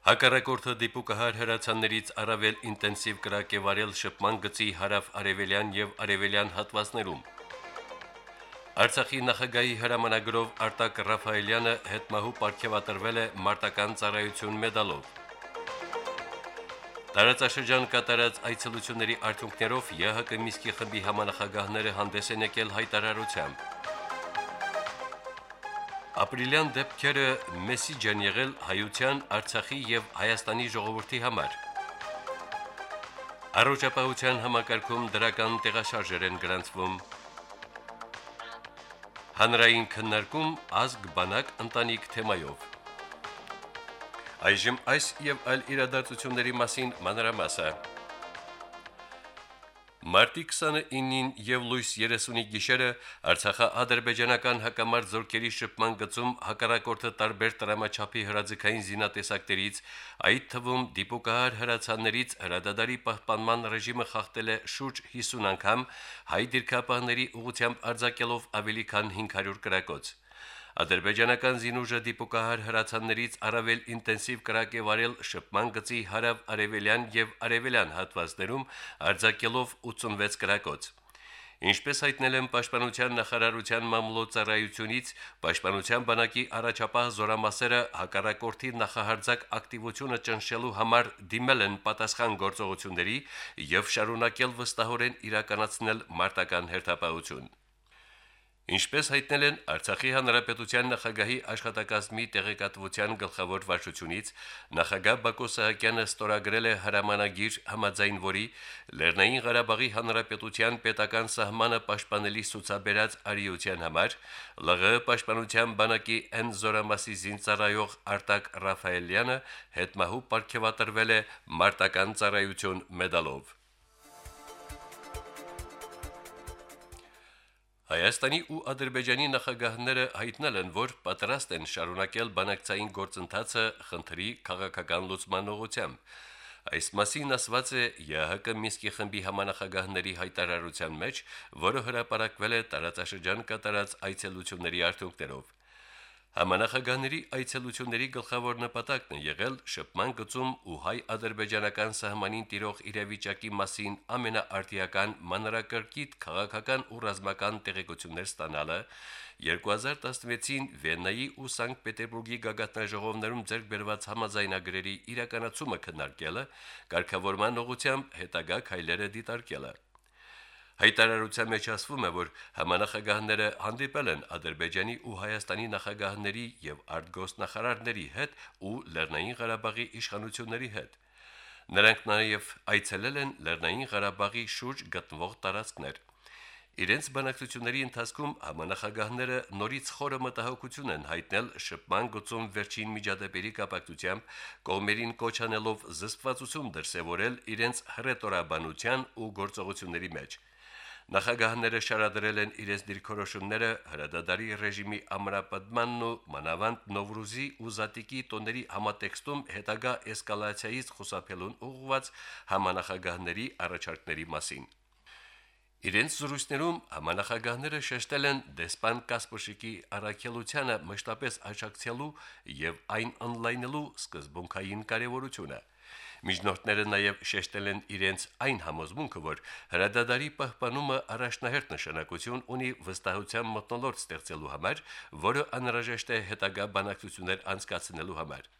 Հակառակորդը դիպուկահար հրացաններից առավել ինտենսիվ կրակ է վարել շփման գծի հարավ-արևելյան եւ արևելյան հատվածներում։ Արցախի նախագահի հրամանագրով Արտակ Ռաֆայելյանը հետմահու ապարգևատրվել է մարտական ծառայություն մեդալով։ Տարածաշրջան կատարած այցելությունների արդյունքներով ԵՀԿ Միսկի խմբի համանախագահները հանդես են եկել հայտարարությամբ։ Ապրիլյան դեպքերը մեսիջ են եղել հայության, Արցախի եւ Հայաստանի ժողովրդի համար։ Առողջապահության համակարգում դրական տեղաշարժեր են գրանցվում։ Հանրային քննարկում ազգ բանակ ընտանիք թեմայով։ Այժմ այս եւ այլ իրադարձությունների մասին մանրամասը։ Մարտի 29-ին եւ լույս 30-ի գիշերը Արցախա-ադրբեջանական հակամարտ զորքերի շփման գծում հակառակորդը տարբեր տրամաչափի հրաձգային զինատեսակներից, այդ թվում դիպուկահար հրացաններից հրադադարի պահպանման ռեժիմը խախտել է շուրջ 50 անգամ, հայ դիրքապահների ուղությամբ արձակելով ավելի քան 500 կրակոց։ Ադրբեջանական զինուժը դիպուկահար հրացաններից առավել ինտենսիվ կրակ է վարել շփման գծի հարավ-արևելյան եւ արևելյան հատվածներում, արձակելով 86 կրակոց։ Ինչպես հայտնել են Պաշտպանության նախարարության մամլոյցարայությունից, Պաշտպանության բանակի առաջապահ զորամասերը հակառակորդի նախահարձակ ակտիվությունը ճնշելու համար դիմել են պատասխան գործողությունների եւ շարունակել վստահորեն իրականացնել մարտական հերթապահություն։ Ինչպես հայտնել են Արցախի հանրապետության նախագահի աշխատակազմի տեղեկատվության գլխավոր վարչությունից, նախագահ Բակո Սահակյանը ստորագրել է հրամանագիր համաձայն որի Լեռնային Ղարաբաղի հանրապետության պետական սահմանը պաշտպանելի ցուցաբերած արիության համար ԼՂ պաշտպանության բանակի N զորամասի զինծառայող Արտակ Ռաֆայելյանը հետմահու ապարգևատրվել է մարտական ծառայություն մեդալով։ Հայաստանի ու Ադրբեջանի նախագահները հայտնել են, որ պատրաստ են շարունակել բանակցային գործընթացը խնդրի քաղաքական լուծման ուղղությամբ։ Այս մասին ասված է ԵՀԿ Միսկի խմբի համանախագահների հայտարարության մեջ, որը հրապարակվել է տարածաշրջան կատարած այցելությունների արդյունքներով։ Համանախագահների այցելությունների գլխավոր նպատակն է եղել շփման գծում ու հայ-ադրբեջանական սահմանին տիրող իրավիճակի մասին ամենաարտիական մանրակրկիտ քաղաքական ու ռազմական տեղեկություններ ստանալը 2016-ին Վիեննայի ու Սանկտ Պետերբուրգի գագաթնաժողովներում ձեռք բերված համաձայնագրերի իրականացումը քննարկելը, կարգավորման ուղղությամբ հետագա քայլերը դիտարկելը։ Հայտարարության մեջ ասվում է, որ համանախագահները հանդիպել են Ադրբեջանի ու Հայաստանի նախագահների եւ արտգոսնախարարների հետ ու Լեռնային Ղարաբաղի իշխանությունների հետ։ Նրանք նաև այցելել են Լեռնային Ղարաբաղի շուրջ գտնվող տարածքներ։ Իրենց բանակցությունների ընթացքում համանախագահները նորից խորը մտահոգություն են հայտնել շփման գծում վերջին միջադեպերի կապակցությամբ կողմերին կոչանելով զսպվածություն դրսևորել իրենց հռետորաբանության ու գործողությունների մեջ։ Նախագահները շարադրել են իրենց դիրքորոշումները հրադադարի ռեժիմի ամրապնդմանն ու մանավանդ Նովրուզի ու Զատիկի տոների համատեքստում հետագա էսկալացիայից խուսափելուն ուղղված համանախագահների առաջարկների մասին։ Իրենց զրույցներում համանախագահները շեշտել են դեսպան Կասպրշիկի առաքելությանը մշտապես աջակցելու եւ այն օնլայնելու սկզբունքային կարեւորությունը։ Միջնորդները նաև շեշտել են իրենց այն համոզմունքը, որ հրադադարի պահպանումը առաջնահերթ նշանակություն ունի վստահության մտնոլորտ ստեղծելու համար, որը անհրաժեշտ է հետագա բանակցություններ անցկացնելու համար։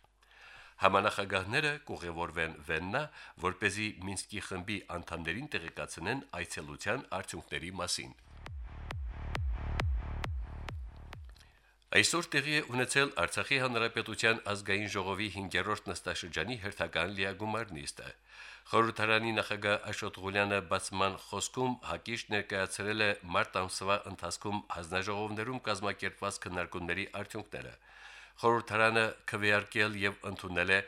Համանախագահները կուղևորվեն Վեննա, որ เป զի Մինսկի խմբի անդամներին տեղեկացնեն այցելության արդյունքների մասին։ Այսօր տեղի է ունեցել Արցախի հանրապետության ազգային ժողովի 5-րդ նստաշրջանի հերթական լիագումար նիստը։ Խորհրդարանի նախագահ Աշոտ Ղուլյանը բացման խոսքում հակիշ ներկայացրել է մարտ ամսվա ընթացքում հանձնաժողովներում կազմակերպված քննարկումների արդյունքները։ Խորհրդարանը քվեարկել եւ ընդունել է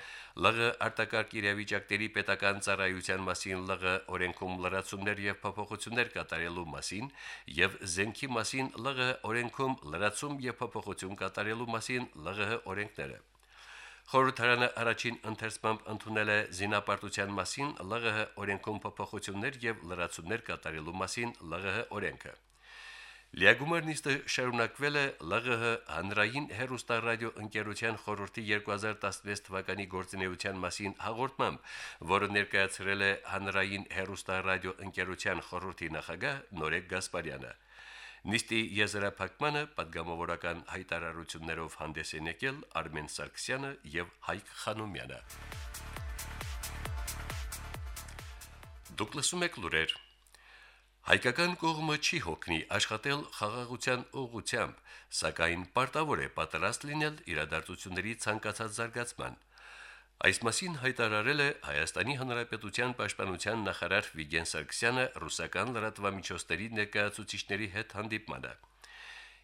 ԼՂ արտակարգ իրավիճակների պետական ծառայության մասին ԼՂ օրենքում լրացումներ եւ փոփոխություններ կատարելու մասին եւ զենքի մասին ԼՂ օրենքում լրացում եւ փոփոխություն կատարելու մասին ԼՂ օրենքները։ Խորհրդարանը առաջին ընթերցմամբ ընդունել է զինապարտության մասին ԼՂՀ օրենքում փոփոխություններ եւ լրացումներ կատարելու մասին ԼՂՀ օրենքը։ Լիագումերնիստը շարունակվել է ԼՂՀ հանրային հերոստարադիո ընկերության խորհրդի 2016 թվականի գործունեության մասին հաղորդմամբ, որը ներկայացրել է հանրային հերոստարադիո ընկերության խորհրդի նախագահ Նորեկ Գասպարյանը։ Նիստի եզրափակմանը падգամավորական հայտարարություններով հանդես են եկել Արմեն Սարգսյանը եւ Հայկ Խանոմյանը։ Դուք լսում եք լուրեր։ Հայկական կողմը չի հոգնի աշխատել խաղաղության ուղղությամբ, սակայն պարտավոր է պատրաստ լինել իրադարձությունների ցանկացած զարգացման։ Այս մասին հայտարարել է Հայաստանի Հանրապետության Պաշտպանության նախարար Վիգեն Սարգսյանը ռուսական լրատվամիջոցների ներկայացուցիչների հետ հանդիպմանը։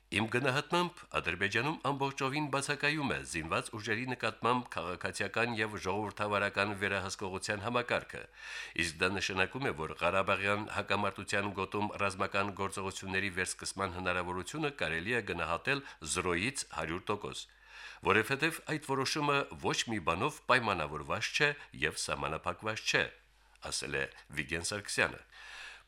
Իմ գնահատմամբ Ադրբեջանում ամբողջովին բացակայում է զինված ուժերի նկատմամբ քաղաքացիական եւ ժողովրդավարական վերահսկողության համակարգը, իսկ դա նշանակում է, որ Ղարաբաղյան հակամարտության գոտում ռազմական գործողությունների վերսկսման հնարավորությունը կարելի է գնահատել 0-ից 100% որովհետև այդ որոշումը ոչ մի բանով պայմանավորված չէ եւ սահմանափակված չէ, ասել է Վիգեն Սարգսյանը։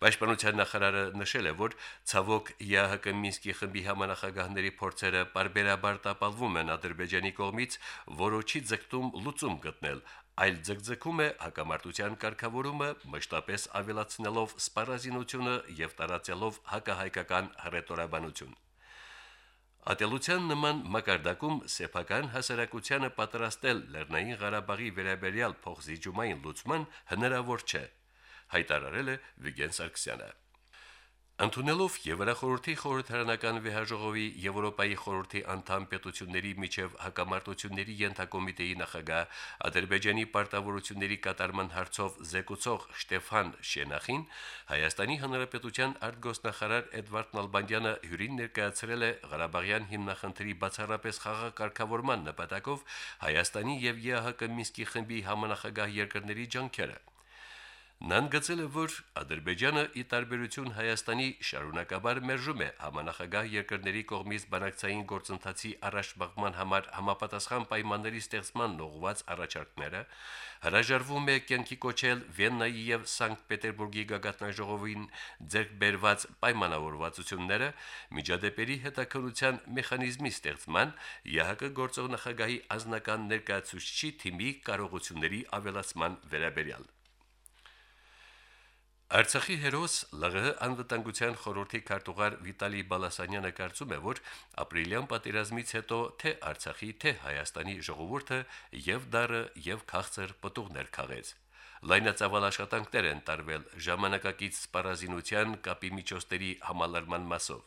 Պաշտպանության նախարարը նշել է, որ ցավոք ՀՀԿ Մինսկի խմբի համանախագահների փորձերը բարբերաբար տապալվում են Ադրբեջանի կողմից, որոչի ձգտում լուծում գտնել, այլ ձգձգում է հակամարտության կարգավորումը մշտապես ավելացնելով սպառազինությունը եւ տարածելով հակահայկական հռետորաբանություն։ Ատելության նման մակարդակում սեփական հասարակությանը պատրաստել Լեռնային Ղարաբաղի վերաբերյալ փոխզիջումային լուծման հնարավոր չէ, հայտարարել է Վիգեն Սարգսյանը։ Անտունելով Եվրախորհրդի խորհրդարանական վեհաժողովի Եվրոպայի խորհրդի անդամ պետությունների միջև հակամարտությունների ենթակոմիտեի նախագահ Ադրբեջանի պարտավորությունների կատարման հարցով զեկուցող Շտեֆան Շենախին Հայաստանի Հանրապետության արտգոսնախարար Էդվարդ Նալբանդյանը հյուրին ներկայացրել է Ղարաբաղյան հիմնախնդրի բացառապես խաղակարգավորման նպատակով Հայաստանի եւ ԵԱՀԿ Մինսկի խմբի համանախագահ երկրների ջանքերը։ Նա ընդգծել է, որ Ադրբեջանը ի տարբերություն Հայաստանի շարունակաբար մերժում է համանախագահ երկրների կողմից բանակցային գործընթացի առաջխաղման համար համապատասխան պայմանների ստեղծման նողված առաջարկները, հրաժարվում է կենքի կոչել Վիեննայի եւ Սանկտ Պետերբուրգի գագաթնաժողովին ձեռք բերված պայմանավորվածությունները միջադեպերի հետաքննության մեխանիզմի ստեղծման ՀՀԿ գործող նախագահի ազնական ներկայացուցչի թիմի կարողությունների ավելացման վերաբերյալ Արցախի հերոս ԼՂՀ անվտանգության խորհրդի քարտուղար Վիտալի Բալասանյանը կարծում է, որ ապրիլյան պատերազմից հետո թե Արցախի, թե Հայաստանի ժողովուրդը եւ դարը եւ քաղցր պտուղներ քաղեց։ Լայնածավալ աշխատանքներ են տարվել ժամանակակից սպառազինության կապի միջոցների համալրման մասով։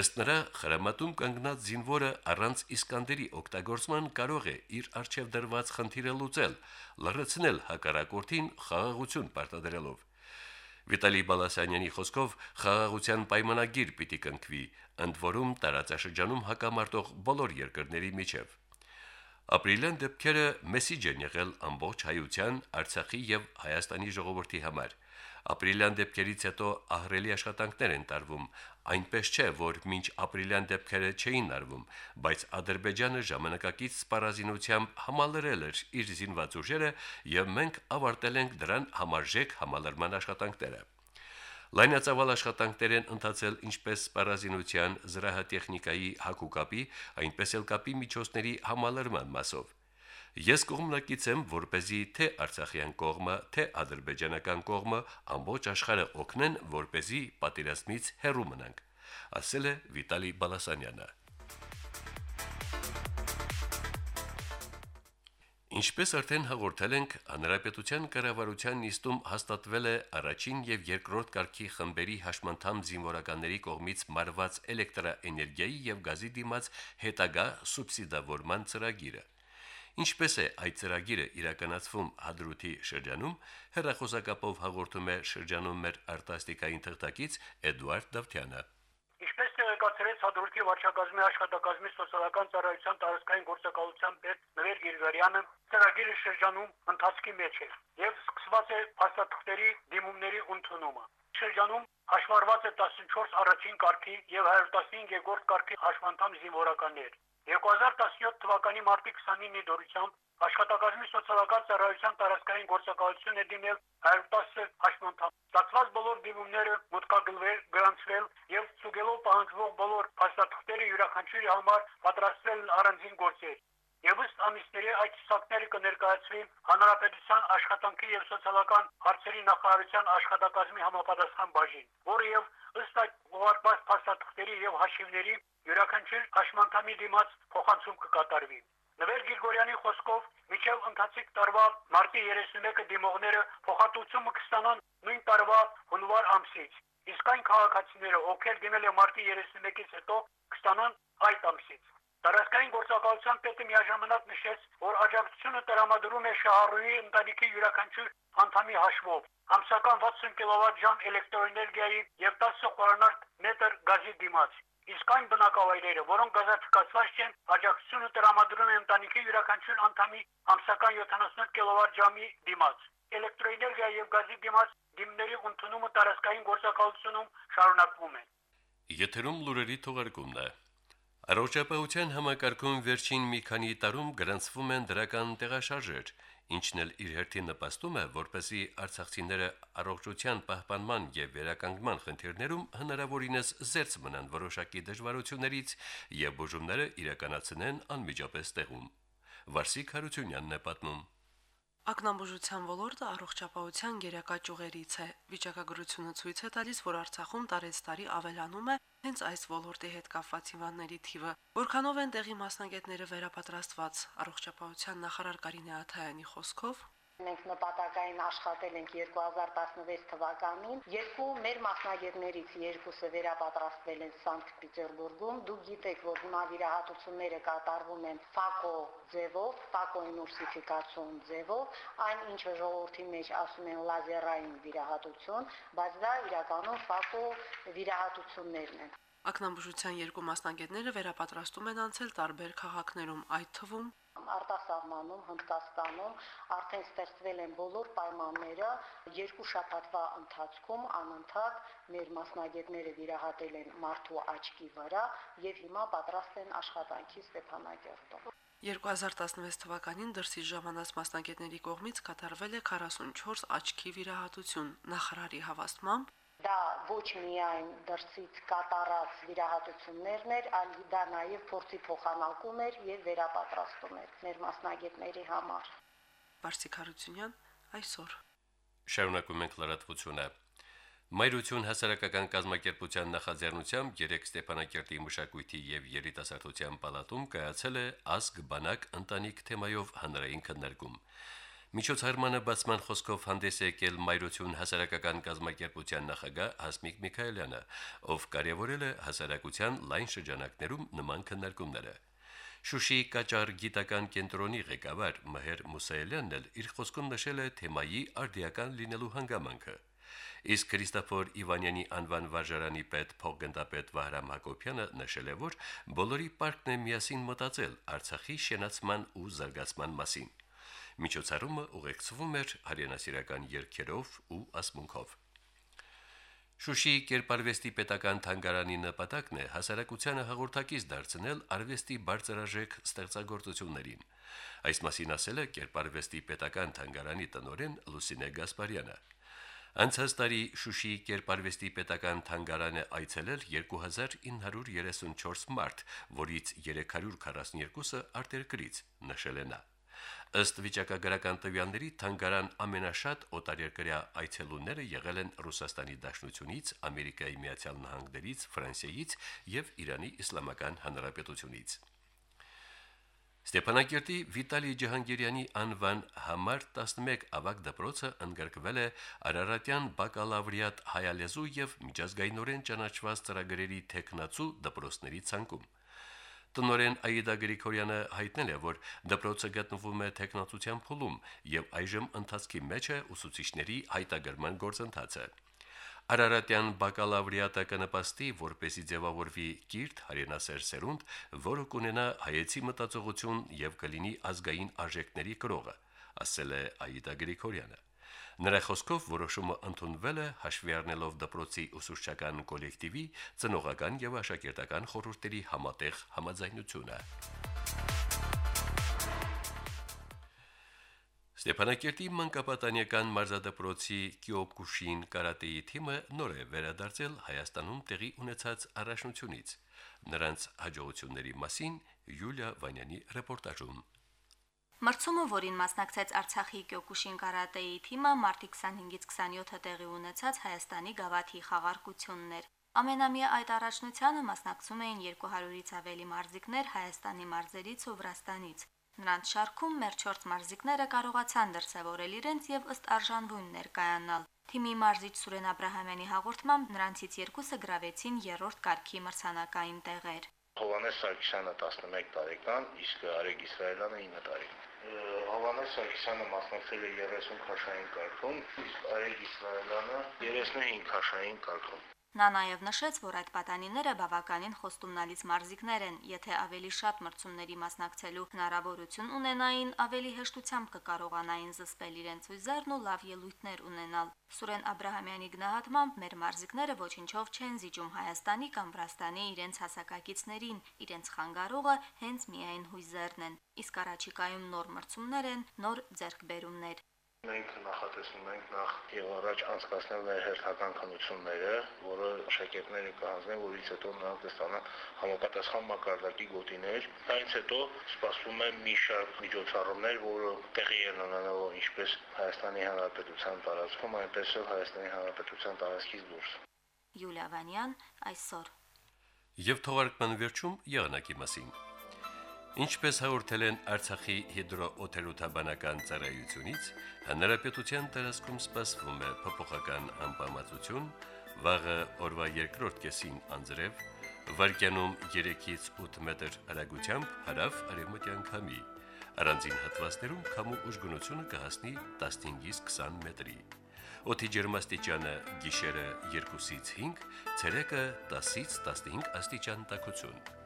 Ըստ նրա, խրամատում կանգնած զինվորը առանց Իսկանդերի օգտագործման կարող է իր արժև դրված խնդիրը լուծել, լրացնել հակառակորդին խաղաղություն պարտադրելով։ Վիտալի Բալասանյանի խոսքով խաղաղության պայմանագիր պիտի կնքվի, ընդ որում տարածաշրջանում հակամարտող բոլոր երկրների միջև։ Ապրիլյան դեպքերը մեսիջ են եղել ամբողջ հայության, Արցախի եւ Հայաստանի ժողովրդի համար։ Ապրիլյան դեպքերից հետո ահրելի աշխատանքներ են տարվում, այնպես չէ, որ մինչ ապրիլյան դեպքերը չէին արվում, բայց Ադրբեջանը ժամանակակից սպառազինությամբ համալրել էր իր զինված ուժերը եւ մենք ավարտել ենք դրան համարժեք համալրման աշխատանքները։ Լայնածավալ աշխատանքներ են ընթացել ինչպես սպառազինության, զրահատեխնիկայի, հակուկապի, այնպես էլ կապի միջոցների համալրման մասով։ Ես կողմնակից եմ, որ เป զի թե Արցախյան կողմը, թե ադրբեջանական կողմը ամբողջ աշխարհը օգնեն, որ เป զի պատերազմից հեռու մնանք, ասել է Վիտալի Բալասանյանը։ Ինչպես արդեն հաղորդել ենք, հանրապետության կառավարության նիստում հաստատվել է առաջին եւ երկրորդ կարգի խմբերի հաշմանդամ զինվորականների կողմից մարված էլեկտրաէներգիայի եւ գազի դիմաց հետագա սուբսիդավորման ծրագիրը։ Ինչպես է այդ ծրագիրը իրականացվում Հադրութի շրջանում, հերախոսակապով հաղորդում է շրջանում մեր արտասթիկային թղթակից Էդուարդ Դավթյանը։ Հադրուտի վարչակազմի աշխատակազմի սոցիալական ծառայության տարածքային գործակալության պետ Նվեր Գիրգարյանը ծրագիրը շրջանում ընթացքի մեջ է եւ սկսված է փաստաթղթերի դիմումների ընդունումը շրջանում հաշվառված է 14 առաջին կարգի եւ 115 երկրորդ կարգի հաշվանդամ զինվորականներ 2017 թվականի մարտի 29-ի դուրսությամբ աշխատակազմի սոցիալական ծառայության տարածքային գործակալություն է դիմել 110 հաշմանդամ։ Ստացված բոլոր դիմումները մտկագրվել, գրանցվել եւ ցուցելով պահանջվող բոլոր փաստաթղթերը յուրաքանչյուրի համար պատրաստվել առանձին գործեր։ Եվ ըստ ամիսների այդ ցուցակները կներկայացվի Հանրապետության աշխատանքի եւ սոցիալական հարցերի նախարարության աշխատակազմի համապատասխան բաժին, որը եւ ըստ այդ ուղարկված փաստաթղթերի եւ հաշիվների յուրաքանչյուր հաշմանդամի դիմաց փոխանցում կկատարվի։ Նվեր Գրիգորյանի խոսքով միջև ընթացիկ տարվա մարտի 31-ը դիմողները փոխհատուցումը կստանան նույն տարվա հունվար ամսից։ Իսկ այն քաղաքացիները, ովքեր դիմել են մարտի 31-ից հետո, կստանան այդ ամսից։ Տարածքային գործակալության պետը միաժամանակ նշեց, որ աջակցությունը տրամադրում է շահառուի ընտանիքի յուրաքանչյուր անդամի հաշվով ամսական 60 կիլովատ-ժամ էլեկտրոէներգիայի եւ 10 խորանարդ մետր գազի դիմաց։ Իսկ այն բնակավայրերը, որոնք գազացկացված չեն, աջակցությունը տրամադրում է ընտանիքի յուրաքանչյուր անդամի ամսական 78 կիլովատ-ժամի դիմաց։ Էլեկտրոէներգիա եւ գազի դիմաց դիմների ընդունումը տարածքային գործակալությունում շարունակվում է։ Եթերում լուրերի թողարկումն է։ Առողջապահության համակարգում վերջին մի քանի տարում գրանցվում են դրական տեղաշարժեր, ինչն էլ իր հերթին նպաստում է, որպեսզի արցախցիները առողջության պահպանման եւ վերականգնման խնդիրներում հնարավորինս զերծ մնան որոշակի դժվարություններից եւ բուժումները իրականացնեն անմիջապես տեղում։ Վարսիկ Հարությունյանն է պատմում. Ակնաբուժության ոլորտը առողջապահության գերակա ճյուղերից է։ Վիճակագրությունը ցույց է տալիս, որ Արցախում տարեցտարի ավելանում է հենց այս ոլորտի հետ կապված հիվանդների թիվը։ Որքանով են տեղի մասնագետները վերապատրաստված առողջապահության նախարար Կարինե Աթայանի խոսքով Մենք նպատակային աշխատել ենք 2016 թվականին։ Երկու մեր մասնագետներից երկուսը վերապատրաստվել են Սանկտ Պետերբուրգում։ Դուք գիտեք, որ հիմա վիրահատությունները կատարվում են ՖԱԿՕ ձևով, ՖԱԿՕ ինուրսիֆիկացիոն ձևով, այն ինչը ժողովրդի մեջ ասում են լազերային վիրահատություն, բայց դա իրականում ՖԱԿՕ վիրահատություններն են։ Ակնաբուժության երկու մասնագետները վերապատրաստում են անցել տարբեր քաղաքներում, այդ թվում արտասահմանում Հնդկաստանում արդեն ստեղծվել են բոլոր պայմանները երկու շաբաթվա ընթացքում անընդհատ մեր մասնագետները վիրահատել են մարդու աչքի վրա եւ հիմա պատրաստ են աշխատանքի Ստեփանակերտում 2016 թվականին դրսի ժամանած մասնագետների կողմից կատարվել է 44 աչքի վիրահատություն նախարարի հավաստմամբ դա ոչ միայն դրսից կատարած վիրահատություններն էր, այլ դա նաև փորձի փոխանակում էր եւ վերապատրաստում էր մեր մասնագետների համար։ Վարսիկ Հարությունյան այսօր Շարունակում ենք լրատվությունը։ Մայրություն հասարակական կազմակերպության նախաձեռնությամբ երեք Ստեփանակերտի մշակույթի եւ երիտասարդության պալատում կայացել է ազգ բանակ ընտանիք թեմայով հանրային քննարկում։ Միջոցառմանը բացման խոսքով հանդես է եկել Մայրություն հասարակական կազմակերպության նախագահ Հասմիկ Միքայելյանը, ով կարևորել է հասարակության լայն շրջանակներում նման քննարկումները։ Շուշիի Կաճար գիտական կենտրոնի ղեկավար Մհեր Մուսայելյանն էլ իր խոսքում նշել է թեմայի արդիական լինելու հանգամանքը։ Իսկ Քրիստոֆոր Իվանյանի անվան վարժարանի պետ փոխգնդապետ Վահրամ Հակոբյանը նշել է, որ բոլորի պարկն է միասին մտածել Արցախի շենացման ու զարգացման մասին։ Միջոցառումը ուղեկցվում էր հայրենասիրական երգերով ու ասմունքով։ Շուշիի կերպարվեստի պետական թանգարանի նպատակն է հասարակությանը հաղորդակից դարձնել արվեստի բարձրաժեք ստեղծագործություններին։ Այս մասին ասել է կերպարվեստի պետական թանգարանի տնօրեն Լուսինե Գասպարյանը։ Անցած տարի Շուշիի կերպարվեստի պետական թանգարանը այցելել 2934 մարդ, որից 342-ը արտերկրից, նշել է նա։ Ըստ վիճակագրական տվյալների թանգարան ամենաշատ օտարերկրյա այցելուները եղել են Ռուսաստանի Դաշնությունից, Ամերիկայի Միացյալ Նահանգներից, Ֆրանսիայից եւ Իրանի Իսլամական Հանրապետությունից։ Ստեփանակերտի Վիտալի Ջահանգիրյանի անվան համար 11 ավագ դպրոցը ընդգրկվել է Արարատյան բակալավրիատ հայալեզու եւ միջազգայինորեն ճանաչված ծրագրերի տեխնացու դպրոցների ցանկում։ Տնորեն Աիդա Գրիգորյանը հայտնել է, որ դպրոցը գտնվում է տեխնացության փուլում եւ այժմ ընթացքի մեջ է ուսուցիչների հայտագրման գործընթացը։ Արարատյան բակալավրիատը կնպաստի, որպեսի ձևավորվի կիրթ հայրենասեր սերունդ, որը կունենա հայեցի մտածողություն եւ կլինի ազգային արժեքների կրողը, ասել է Աիդա Գրիգորյանը։ Նրա խոսքով որոշումը ընդունվել է հաշվի առնելով դպրոցի ուսուցչական կոլեկտիվի ծնողական եւ աշակերտական խորհուրդների համատեղ համաձայնությունը։ Ստեփանակերտի մանկապատանեկան մարզադպրոցի Կիոկուշին կարատեի թիմը նոր է վերադարձել Հայաստանում տեղի ունեցած առաջնությունից։ Նրանց հաջողությունների մասին Յուլիա Վանյանի ռեպորտաժում։ Մրցումը, որին մասնակցեց Արցախի Կյոկուշին կարատեի թիմը, մարտի 25-ից 27-ը տեղի ունեցած Հայաստանի գավաթի խաղարկություններ։ Ամենամյա այդ առաջնությանը մասնակցում էին 200-ից ավելի մարզիկներ Հայաստանի մարզերից ու Վրաստանից։ Նրանց շարքում մեր 4 մարզիկները կարողացան դրսևորել իրենց եւ ըստ արժանվույն ներկայանալ։ Թիմի մարզիչ Սուրեն Աբ รา համյանի հաղորդմամբ նրանցից երկուսը գրավեցին երրորդ կարգի մրցանակային տեղեր։ Հովանես Սարգսյանը 11 տարեկան, իսկ Արեգ Իսրայելյանը 9 տարեկան։ Հովանես Սարգսյանը մասնակցել է 30 քաշային կարգում, իսկ Արեգ Իսրայելյանը 35 քաշային կարգում։ Նա նաև նշեց, որ այդ պատանիները բավականին խոստումնալից մարզիկներ են, եթե ավելի շատ մրցումների մասնակցելու հնարավորություն ունենային, ավելի հեշտությամբ կկարողանային զսպել իրենց ուզերն ու լավ ելույթներ ունենալ։ Սուրեն Աբ รา համյանի գնահատմամբ մեր մարզիկները ոչինչով չեն զիջում Հայաստանի կամ Վրաստանի իրենց հասակակիցներին, իրենց խանգարողը հենց միայն հույզերն են։ Իսկ առաջիկայում նոր մրցումներ են, նոր ձեռքբերումներ։ Մենք նախատեսում ենք նախ եւ առաջ անցկացնել մեր հերթական քննությունները, որը շակերտները կհանձնեն, որից հետո նրանք կստանան համապատասխան մակարդակի գոտիներ։ Այնց հետո սպասվում է մի շարք միջոցառումներ, որը տեղի են ունենալու ինչպես Հայաստանի Հանրապետության տարածքում, այնպես էլ Հայաստանի Հանրապետության տարածքից դուրս։ Յուլիա Վանյան այսօր։ Եվ թողարկման վերջում եղանակի մասին։ Ինչպես հաղորդել են Արցախի հիդրոօթերոթաբանական ծառայությունից, հնարապետության տարածքում սպասվում է փոփոխական անբավարարություն, վաղը օրվա երկրորդ կեսին անձրև, վարկյանում 3-ից 8 մետր հեռագությամբ հարավ արևմտյան քամի։ Առանձին հատվածներում քամու ուժգնությունը կհասնի 15-ից 20 մետրի։ Օդի ջերմաստիճանը գիշերը 2-ից 5, ցերեկը 10-ից 15 աստիճան տաքություն։